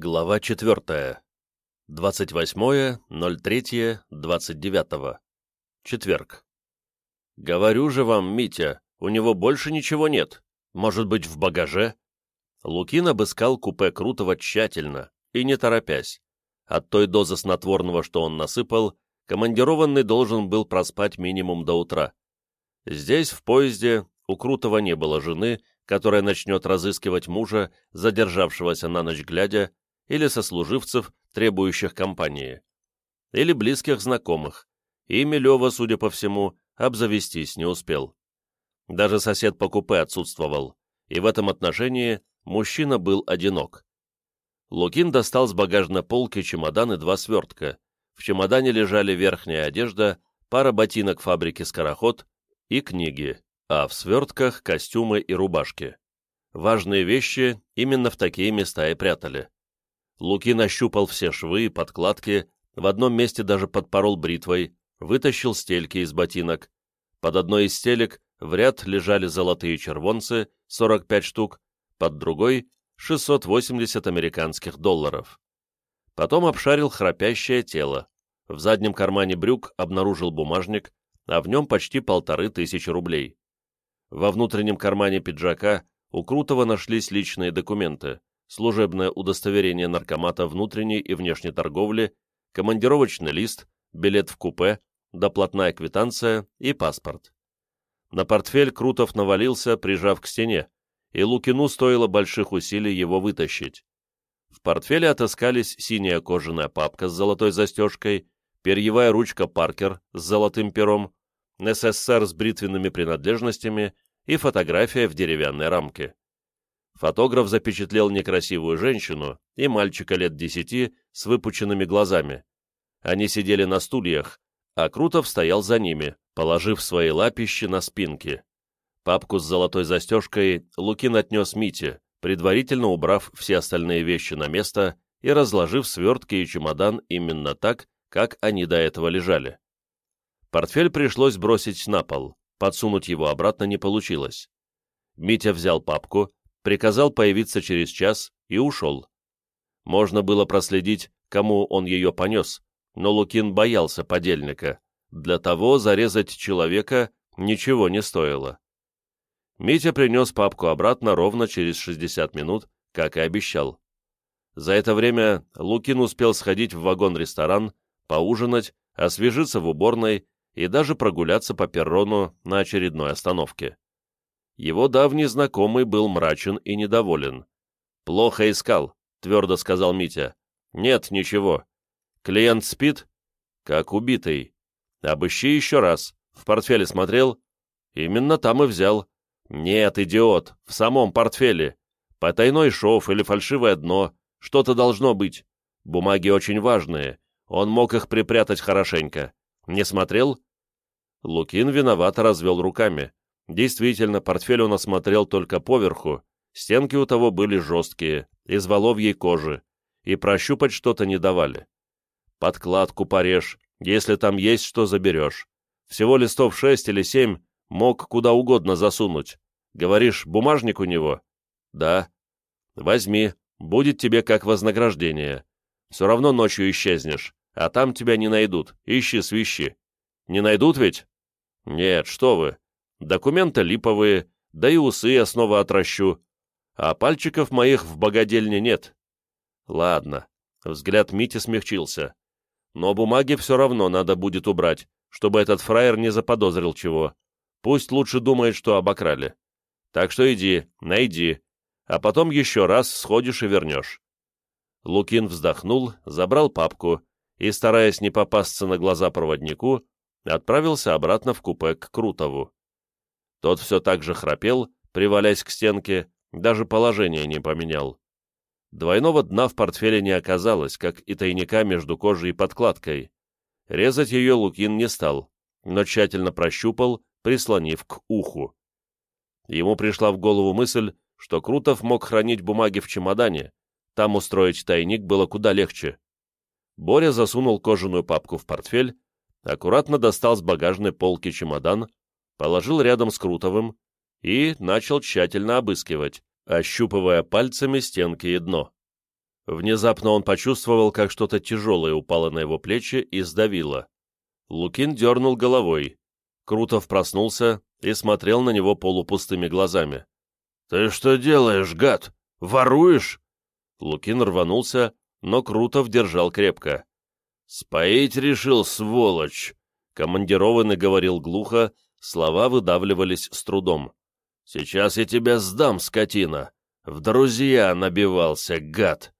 Глава 4. 28.03.29. Четверг. «Говорю же вам, Митя, у него больше ничего нет. Может быть, в багаже?» Лукин обыскал купе Крутого тщательно и не торопясь. От той дозы снотворного, что он насыпал, командированный должен был проспать минимум до утра. Здесь, в поезде, у Крутого не было жены, которая начнет разыскивать мужа, задержавшегося на ночь глядя, или сослуживцев, требующих компании, или близких знакомых, и Милева, судя по всему, обзавестись не успел. Даже сосед по купе отсутствовал, и в этом отношении мужчина был одинок. Лукин достал с багажной полки чемодан и два свертка. В чемодане лежали верхняя одежда, пара ботинок фабрики «Скороход» и книги, а в свертках костюмы и рубашки. Важные вещи именно в такие места и прятали. Лукин ощупал все швы подкладки, в одном месте даже подпорол бритвой, вытащил стельки из ботинок. Под одной из стелек в ряд лежали золотые червонцы, 45 штук, под другой — 680 американских долларов. Потом обшарил храпящее тело. В заднем кармане брюк обнаружил бумажник, а в нем почти полторы тысячи рублей. Во внутреннем кармане пиджака у Крутого нашлись личные документы служебное удостоверение наркомата внутренней и внешней торговли, командировочный лист, билет в купе, доплатная квитанция и паспорт. На портфель Крутов навалился, прижав к стене, и Лукину стоило больших усилий его вытащить. В портфеле отыскались синяя кожаная папка с золотой застежкой, перьевая ручка Паркер с золотым пером, СССР с бритвенными принадлежностями и фотография в деревянной рамке. Фотограф запечатлел некрасивую женщину и мальчика лет десяти с выпученными глазами. Они сидели на стульях, а Крутов стоял за ними, положив свои лапищи на спинки. Папку с золотой застежкой Лукин отнес Мите, предварительно убрав все остальные вещи на место и разложив свертки и чемодан именно так, как они до этого лежали. Портфель пришлось бросить на пол, подсунуть его обратно не получилось. Митя взял папку, приказал появиться через час и ушел. Можно было проследить, кому он ее понес, но Лукин боялся подельника. Для того зарезать человека ничего не стоило. Митя принес папку обратно ровно через 60 минут, как и обещал. За это время Лукин успел сходить в вагон-ресторан, поужинать, освежиться в уборной и даже прогуляться по перрону на очередной остановке. Его давний знакомый был мрачен и недоволен. «Плохо искал», — твердо сказал Митя. «Нет, ничего. Клиент спит?» «Как убитый. Обыщи еще раз. В портфеле смотрел?» «Именно там и взял». «Нет, идиот, в самом портфеле. Потайной шов или фальшивое дно. Что-то должно быть. Бумаги очень важные. Он мог их припрятать хорошенько. Не смотрел?» Лукин виновато развел руками. Действительно, портфель он осмотрел только поверху, стенки у того были жесткие, из воловьей кожи, и прощупать что-то не давали. Подкладку порежь, если там есть что заберешь. Всего листов шесть или семь мог куда угодно засунуть. Говоришь, бумажник у него? Да. Возьми, будет тебе как вознаграждение. Все равно ночью исчезнешь, а там тебя не найдут, ищи свищи. Не найдут ведь? Нет, что вы, Документы липовые, да и усы я снова отращу. А пальчиков моих в богадельне нет. Ладно. Взгляд Мити смягчился. Но бумаги все равно надо будет убрать, чтобы этот фраер не заподозрил чего. Пусть лучше думает, что обокрали. Так что иди, найди, а потом еще раз сходишь и вернешь. Лукин вздохнул, забрал папку и, стараясь не попасться на глаза проводнику, отправился обратно в купе к Крутову. Тот все так же храпел, привалясь к стенке, даже положение не поменял. Двойного дна в портфеле не оказалось, как и тайника между кожей и подкладкой. Резать ее Лукин не стал, но тщательно прощупал, прислонив к уху. Ему пришла в голову мысль, что Крутов мог хранить бумаги в чемодане, там устроить тайник было куда легче. Боря засунул кожаную папку в портфель, аккуратно достал с багажной полки чемодан, положил рядом с Крутовым и начал тщательно обыскивать, ощупывая пальцами стенки и дно. Внезапно он почувствовал, как что-то тяжелое упало на его плечи и сдавило. Лукин дернул головой. Крутов проснулся и смотрел на него полупустыми глазами. «Ты что делаешь, гад? Воруешь?» Лукин рванулся, но Крутов держал крепко. «Споить решил, сволочь!» Командированный говорил глухо, слова выдавливались с трудом. «Сейчас я тебя сдам, скотина! В друзья набивался, гад!»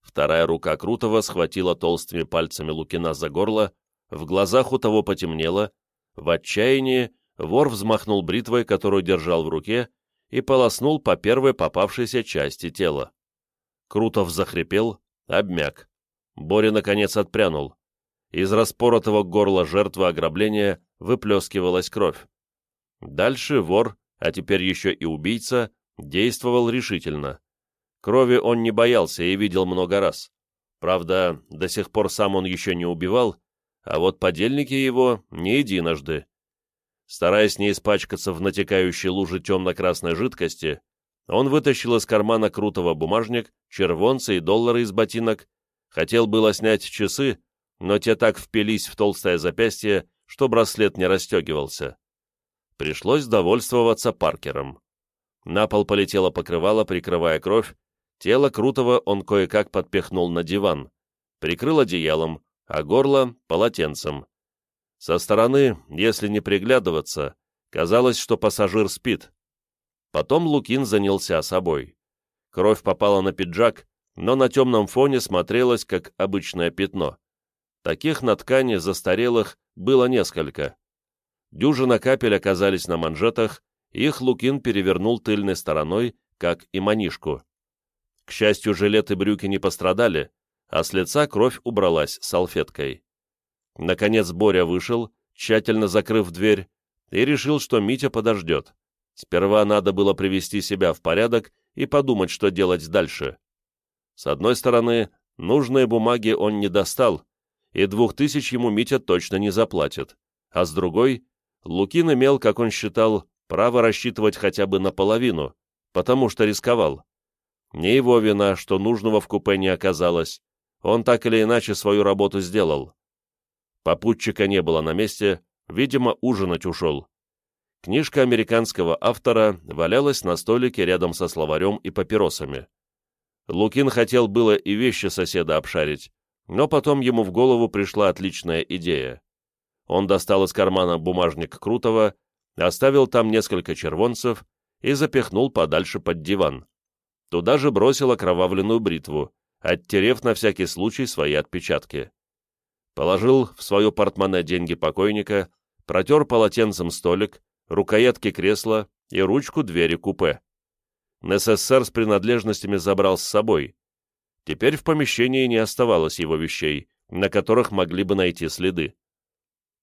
Вторая рука Крутого схватила толстыми пальцами Лукина за горло, в глазах у того потемнело, в отчаянии вор взмахнул бритвой, которую держал в руке, и полоснул по первой попавшейся части тела. Крутов захрипел, обмяк. Боря, наконец, отпрянул. Из распоротого горла жертвы ограбления выплескивалась кровь. Дальше вор, а теперь еще и убийца, действовал решительно. Крови он не боялся и видел много раз. Правда, до сих пор сам он еще не убивал, а вот подельники его не единожды. Стараясь не испачкаться в натекающей луже темно-красной жидкости, он вытащил из кармана крутого бумажник, червонцы и доллары из ботинок, хотел было снять часы, но те так впились в толстое запястье, что браслет не расстегивался. Пришлось довольствоваться Паркером. На пол полетело покрывало, прикрывая кровь, тело Крутого он кое-как подпихнул на диван, прикрыл одеялом, а горло — полотенцем. Со стороны, если не приглядываться, казалось, что пассажир спит. Потом Лукин занялся собой. Кровь попала на пиджак, но на темном фоне смотрелась, как обычное пятно. Таких на ткани застарелых было несколько. Дюжина капель оказались на манжетах, их Лукин перевернул тыльной стороной, как и манишку. К счастью, жилет и брюки не пострадали, а с лица кровь убралась салфеткой. Наконец Боря вышел, тщательно закрыв дверь, и решил, что Митя подождет. Сперва надо было привести себя в порядок и подумать, что делать дальше. С одной стороны, нужные бумаги он не достал, и двух тысяч ему Митя точно не заплатит, а с другой, Лукин имел, как он считал, право рассчитывать хотя бы наполовину, потому что рисковал. Не его вина, что нужного в купе не оказалось, он так или иначе свою работу сделал. Попутчика не было на месте, видимо, ужинать ушел. Книжка американского автора валялась на столике рядом со словарем и папиросами. Лукин хотел было и вещи соседа обшарить, но потом ему в голову пришла отличная идея. Он достал из кармана бумажник Крутого, оставил там несколько червонцев и запихнул подальше под диван. Туда же бросил окровавленную бритву, оттерев на всякий случай свои отпечатки положил в свое портмоне деньги покойника, протер полотенцем столик, рукоятки кресла и ручку двери купе. НССР с принадлежностями забрал с собой. Теперь в помещении не оставалось его вещей, на которых могли бы найти следы.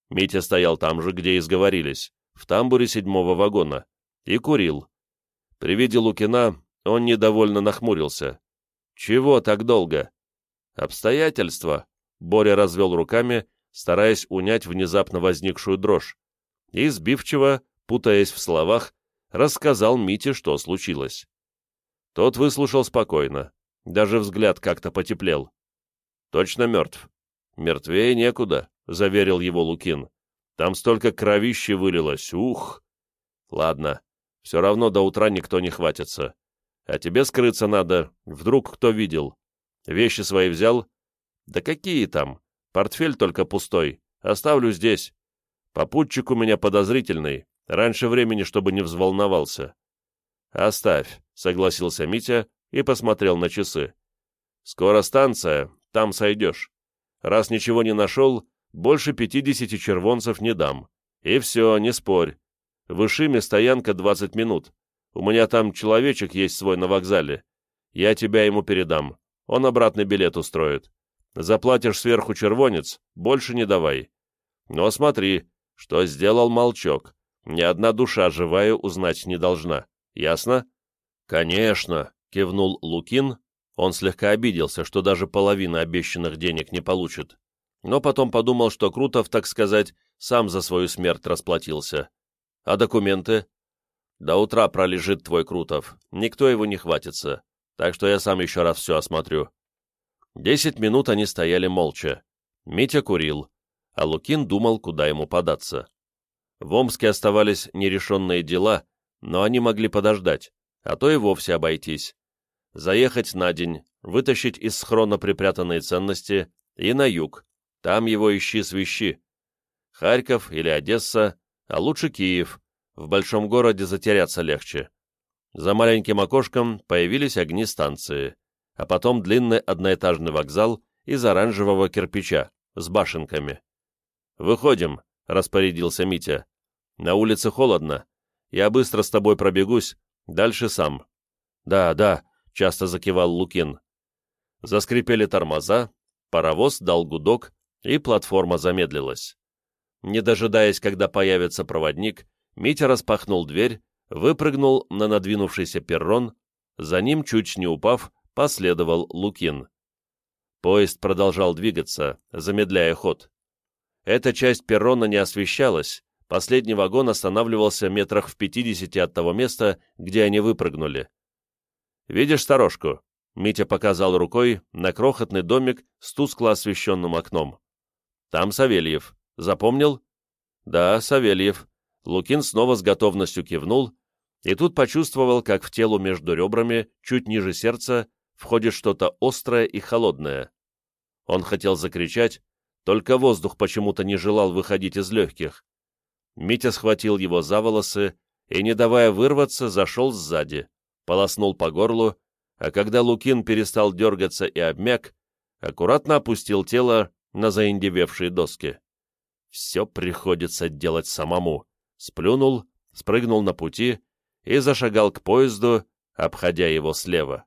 Митя стоял там же, где и сговорились, в тамбуре седьмого вагона, и курил. При виде Лукина он недовольно нахмурился. «Чего так долго?» «Обстоятельства», Боря развел руками, стараясь унять внезапно возникшую дрожь, и сбивчиво, путаясь в словах, рассказал Мите, что случилось. Тот выслушал спокойно, даже взгляд как-то потеплел. «Точно мертв?» «Мертвее некуда», — заверил его Лукин. «Там столько кровищи вылилось, ух!» «Ладно, все равно до утра никто не хватится. А тебе скрыться надо, вдруг кто видел. Вещи свои взял, да какие там? Портфель только пустой. Оставлю здесь. Попутчик у меня подозрительный. Раньше времени, чтобы не взволновался. Оставь, согласился Митя и посмотрел на часы. Скоро станция, там сойдешь. Раз ничего не нашел, больше пятидесяти червонцев не дам. И все, не спорь. В Ишиме стоянка двадцать минут. У меня там человечек есть свой на вокзале. Я тебя ему передам. Он обратный билет устроит. Заплатишь сверху червонец, больше не давай. Но смотри, что сделал молчок. Ни одна душа живая узнать не должна. Ясно? Конечно, кивнул Лукин. Он слегка обиделся, что даже половина обещанных денег не получит. Но потом подумал, что Крутов, так сказать, сам за свою смерть расплатился. А документы? До утра пролежит твой Крутов. Никто его не хватится. Так что я сам еще раз все осмотрю. Десять минут они стояли молча. Митя курил, а Лукин думал, куда ему податься. В Омске оставались нерешенные дела, но они могли подождать, а то и вовсе обойтись. Заехать на день, вытащить из схрона припрятанные ценности и на юг, там его ищи свищи. Харьков или Одесса, а лучше Киев, в большом городе затеряться легче. За маленьким окошком появились огни станции, а потом длинный одноэтажный вокзал из оранжевого кирпича с башенками. «Выходим», — распорядился Митя. «На улице холодно. Я быстро с тобой пробегусь, дальше сам». «Да, да», — часто закивал Лукин. Заскрипели тормоза, паровоз дал гудок, и платформа замедлилась. Не дожидаясь, когда появится проводник, Митя распахнул дверь, выпрыгнул на надвинувшийся перрон, за ним, чуть не упав, последовал Лукин. Поезд продолжал двигаться, замедляя ход. Эта часть перрона не освещалась, последний вагон останавливался метрах в пятидесяти от того места, где они выпрыгнули. «Видишь сторожку?» — Митя показал рукой на крохотный домик с тускло освещенным окном. «Там Савельев. Запомнил?» «Да, Савельев». Лукин снова с готовностью кивнул, и тут почувствовал, как в телу между ребрами, чуть ниже сердца, входит что-то острое и холодное. Он хотел закричать, только воздух почему-то не желал выходить из легких. Митя схватил его за волосы и, не давая вырваться, зашел сзади, полоснул по горлу, а когда Лукин перестал дергаться и обмяк, аккуратно опустил тело на заиндевевшие доски. Все приходится делать самому. Сплюнул, спрыгнул на пути и зашагал к поезду, обходя его слева.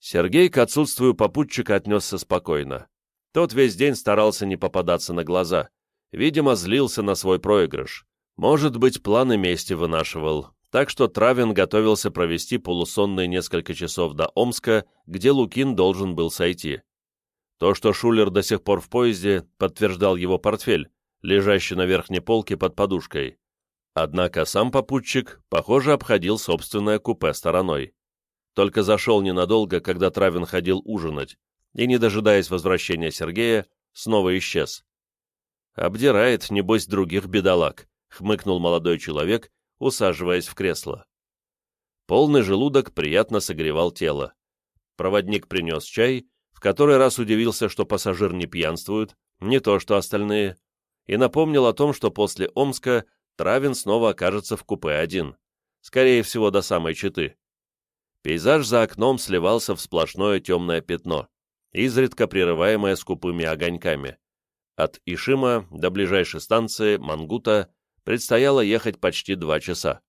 Сергей к отсутствию попутчика отнесся спокойно. Тот весь день старался не попадаться на глаза. Видимо, злился на свой проигрыш. Может быть, планы мести вынашивал. Так что Травин готовился провести полусонные несколько часов до Омска, где Лукин должен был сойти. То, что Шулер до сих пор в поезде, подтверждал его портфель, лежащий на верхней полке под подушкой. Однако сам попутчик, похоже, обходил собственное купе стороной только зашел ненадолго, когда Травин ходил ужинать, и, не дожидаясь возвращения Сергея, снова исчез. «Обдирает, небось, других бедолаг», — хмыкнул молодой человек, усаживаясь в кресло. Полный желудок приятно согревал тело. Проводник принес чай, в который раз удивился, что пассажир не пьянствует, не то что остальные, и напомнил о том, что после Омска Травин снова окажется в купе один, скорее всего, до самой Читы. Пейзаж за окном сливался в сплошное темное пятно, изредка прерываемое скупыми огоньками. От Ишима до ближайшей станции, Мангута, предстояло ехать почти два часа.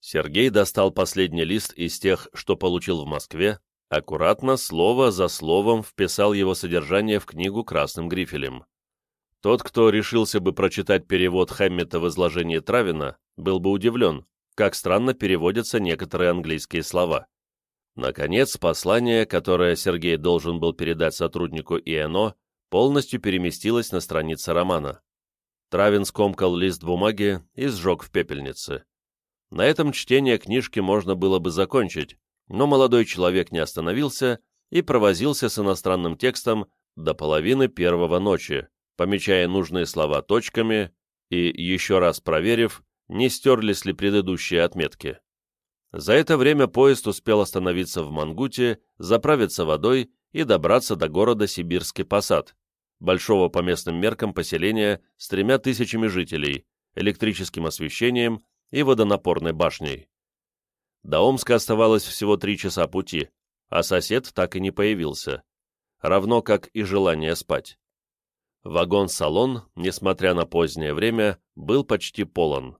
Сергей достал последний лист из тех, что получил в Москве, аккуратно, слово за словом вписал его содержание в книгу красным грифелем. Тот, кто решился бы прочитать перевод Хэммета в изложении Травина, был бы удивлен, как странно переводятся некоторые английские слова. Наконец, послание, которое Сергей должен был передать сотруднику ИНО, полностью переместилось на страницы романа. Травин скомкал лист бумаги и сжег в пепельнице. На этом чтение книжки можно было бы закончить, но молодой человек не остановился и провозился с иностранным текстом до половины первого ночи, помечая нужные слова точками и, еще раз проверив, не стерлись ли предыдущие отметки. За это время поезд успел остановиться в Мангуте, заправиться водой и добраться до города Сибирский Посад, большого по местным меркам поселения с тремя тысячами жителей, электрическим освещением и водонапорной башней. До Омска оставалось всего три часа пути, а сосед так и не появился, равно как и желание спать. Вагон-салон, несмотря на позднее время, был почти полон.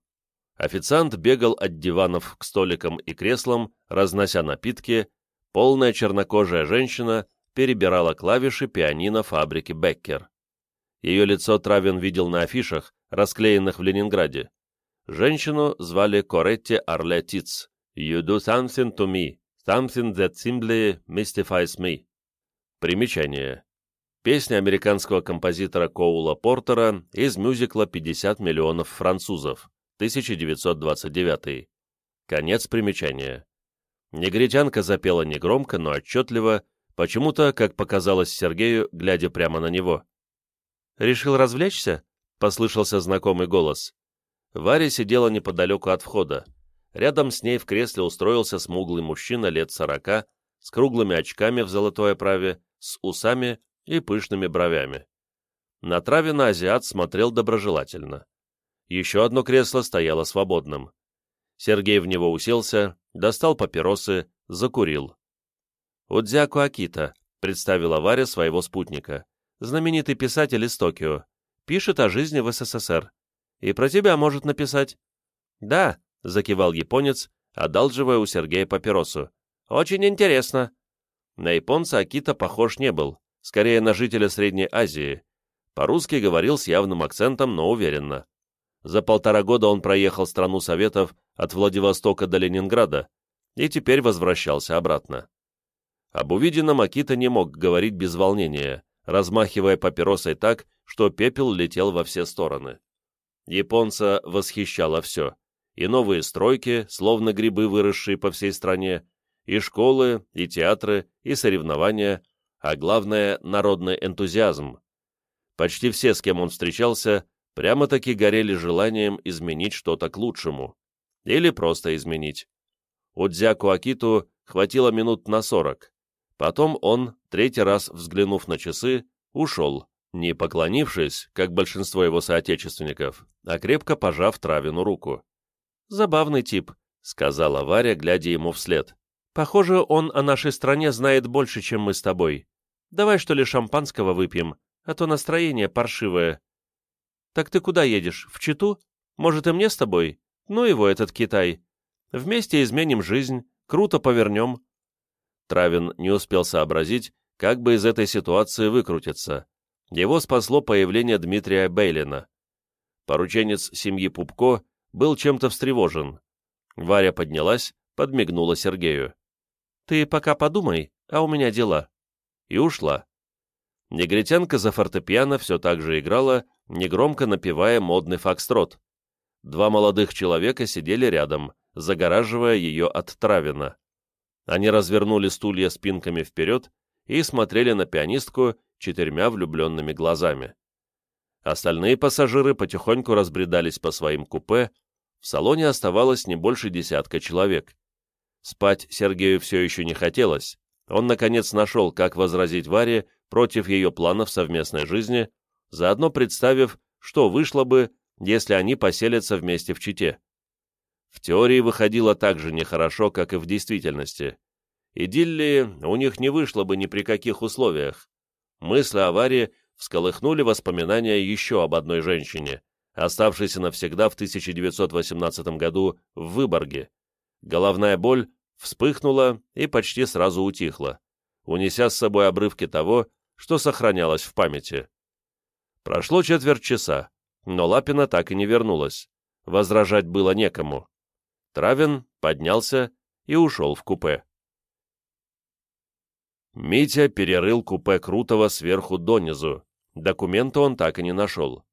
Официант бегал от диванов к столикам и креслам, разнося напитки, полная чернокожая женщина перебирала клавиши пианино фабрики Беккер. Ее лицо Травин видел на афишах, расклеенных в Ленинграде. Женщину звали Коретти Арле Тиц. «You do something to me, something that simply mystifies me». Примечание. Песня американского композитора Коула Портера из мюзикла «50 миллионов французов». 1929. Конец примечания. Негритянка запела негромко, но отчетливо, Почему-то, как показалось Сергею, глядя прямо на него. «Решил развлечься?» — послышался знакомый голос. Варя сидела неподалеку от входа. Рядом с ней в кресле устроился смуглый мужчина лет сорока, с круглыми очками в золотой оправе, с усами и пышными бровями. На траве на азиат смотрел доброжелательно. Еще одно кресло стояло свободным. Сергей в него уселся, достал папиросы, закурил. «Удзяку Акита», — представила Варя своего спутника, знаменитый писатель из Токио, пишет о жизни в СССР. И про тебя может написать». «Да», — закивал японец, одалживая у Сергея папиросу. «Очень интересно». На японца Акита похож не был, скорее на жителя Средней Азии. По-русски говорил с явным акцентом, но уверенно. За полтора года он проехал страну Советов от Владивостока до Ленинграда и теперь возвращался обратно. Об увиденном Акита не мог говорить без волнения, размахивая папиросой так, что пепел летел во все стороны. Японца восхищало все. И новые стройки, словно грибы, выросшие по всей стране, и школы, и театры, и соревнования, а главное — народный энтузиазм. Почти все, с кем он встречался, прямо-таки горели желанием изменить что-то к лучшему. Или просто изменить. У Дзяку Акиту хватило минут на сорок. Потом он, третий раз взглянув на часы, ушел, не поклонившись, как большинство его соотечественников, а крепко пожав Травину руку. «Забавный тип», — сказала Варя, глядя ему вслед. «Похоже, он о нашей стране знает больше, чем мы с тобой. Давай, что ли, шампанского выпьем, а то настроение паршивое». «Так ты куда едешь? В Читу? Может, и мне с тобой? Ну его, этот Китай. Вместе изменим жизнь, круто повернем». Травин не успел сообразить, как бы из этой ситуации выкрутиться, его спасло появление Дмитрия Бейлина. Порученец семьи Пупко был чем-то встревожен. Варя поднялась, подмигнула Сергею. «Ты пока подумай, а у меня дела». И ушла. Негритянка за фортепиано все так же играла, негромко напевая модный фокстрот. Два молодых человека сидели рядом, загораживая ее от Травина. Они развернули стулья спинками вперед и смотрели на пианистку, четырьмя влюбленными глазами. Остальные пассажиры потихоньку разбредались по своим купе, в салоне оставалось не больше десятка человек. Спать Сергею все еще не хотелось, он, наконец, нашел, как возразить Варе против ее планов совместной жизни, заодно представив, что вышло бы, если они поселятся вместе в Чите. В теории выходило так же нехорошо, как и в действительности. Идиллии у них не вышло бы ни при каких условиях. Мысли о аварии всколыхнули воспоминания еще об одной женщине, оставшейся навсегда в 1918 году в Выборге. Головная боль вспыхнула и почти сразу утихла, унеся с собой обрывки того, что сохранялось в памяти. Прошло четверть часа, но Лапина так и не вернулась. Возражать было некому. Травин поднялся и ушел в купе. Митя перерыл купе Крутого сверху донизу. Документа он так и не нашел.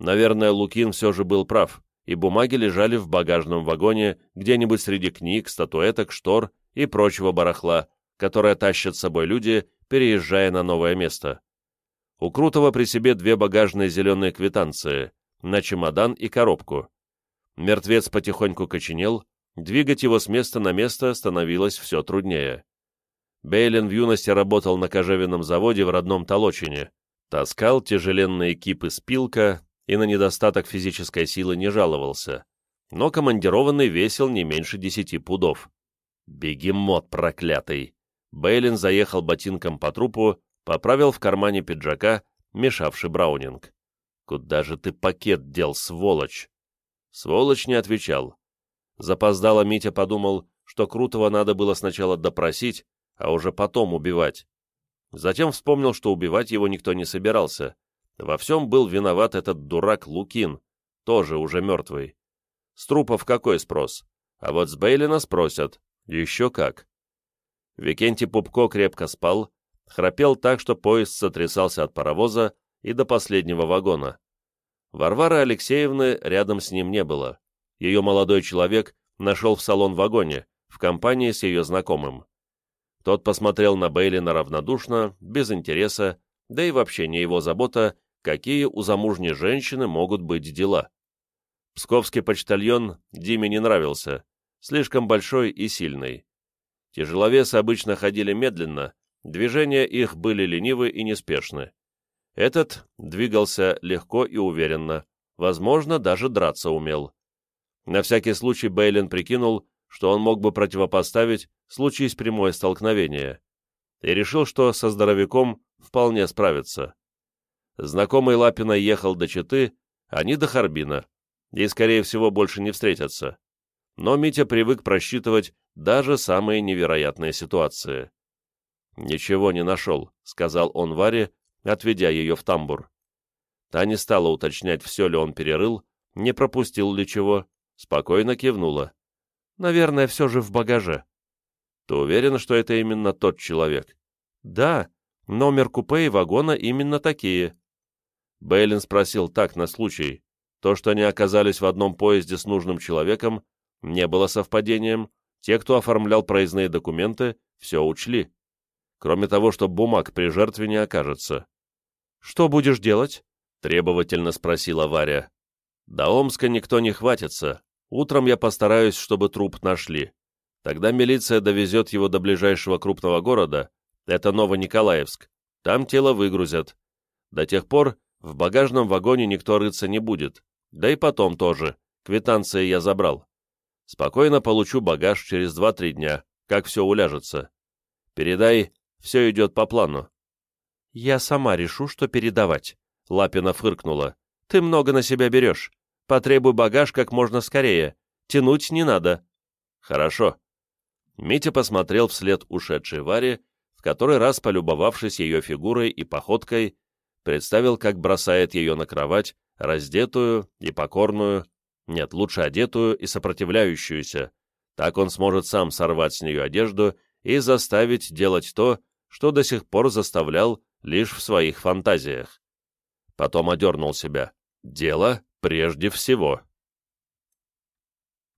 Наверное, Лукин все же был прав, и бумаги лежали в багажном вагоне где-нибудь среди книг, статуэток, штор и прочего барахла, которое тащат с собой люди, переезжая на новое место. У Крутого при себе две багажные зеленые квитанции, на чемодан и коробку. Мертвец потихоньку коченел, двигать его с места на место становилось все труднее. Бейлин в юности работал на кожевенном заводе в родном Толочине, таскал тяжеленные кипы спилка и на недостаток физической силы не жаловался, но командированный весил не меньше десяти пудов. Бегемот проклятый! Бейлин заехал ботинком по трупу, поправил в кармане пиджака, мешавший браунинг. «Куда же ты пакет дел, сволочь?» Сволочь не отвечал. Запоздало Митя подумал, что Крутого надо было сначала допросить, а уже потом убивать. Затем вспомнил, что убивать его никто не собирался. Во всем был виноват этот дурак Лукин, тоже уже мертвый. С трупов какой спрос? А вот с Бейлина спросят. Еще как. Викентий Пупко крепко спал, храпел так, что поезд сотрясался от паровоза и до последнего вагона. Варвары Алексеевны рядом с ним не было. Ее молодой человек нашел в салон-вагоне, в компании с ее знакомым. Тот посмотрел на Бейлина равнодушно, без интереса, да и вообще не его забота, какие у замужней женщины могут быть дела. Псковский почтальон Диме не нравился, слишком большой и сильный. Тяжеловесы обычно ходили медленно, движения их были ленивы и неспешны. Этот двигался легко и уверенно, возможно, даже драться умел. На всякий случай Бейлин прикинул, что он мог бы противопоставить, случись прямое столкновение, и решил, что со здоровяком вполне справится. Знакомый Лапина ехал до Читы, они до Харбина, и, скорее всего, больше не встретятся. Но Митя привык просчитывать даже самые невероятные ситуации. «Ничего не нашел», — сказал он Варе, отведя ее в тамбур. Та не стала уточнять, все ли он перерыл, не пропустил ли чего, спокойно кивнула. «Наверное, все же в багаже». «Ты уверена, что это именно тот человек?» «Да, номер купе и вагона именно такие». Бейлин спросил так, на случай. То, что они оказались в одном поезде с нужным человеком, не было совпадением, те, кто оформлял проездные документы, все учли. Кроме того, что бумаг при жертве не окажется. «Что будешь делать?» — требовательно спросила Варя. «До Омска никто не хватится. Утром я постараюсь, чтобы труп нашли. Тогда милиция довезет его до ближайшего крупного города, это Новониколаевск. Там тело выгрузят. До тех пор в багажном вагоне никто рыться не будет. Да и потом тоже. Квитанции я забрал. Спокойно получу багаж через 2-3 дня, как все уляжется. Передай, все идет по плану. Я сама решу, что передавать. Лапина фыркнула. Ты много на себя берешь. Потребуй багаж как можно скорее. Тянуть не надо. Хорошо. Митя посмотрел вслед ушедшей Варе, в который раз полюбовавшись ее фигурой и походкой, представил, как бросает ее на кровать, раздетую и покорную, нет, лучше одетую и сопротивляющуюся. Так он сможет сам сорвать с нее одежду и заставить делать то, что до сих пор заставлял лишь в своих фантазиях. Потом одернул себя. Дело прежде всего.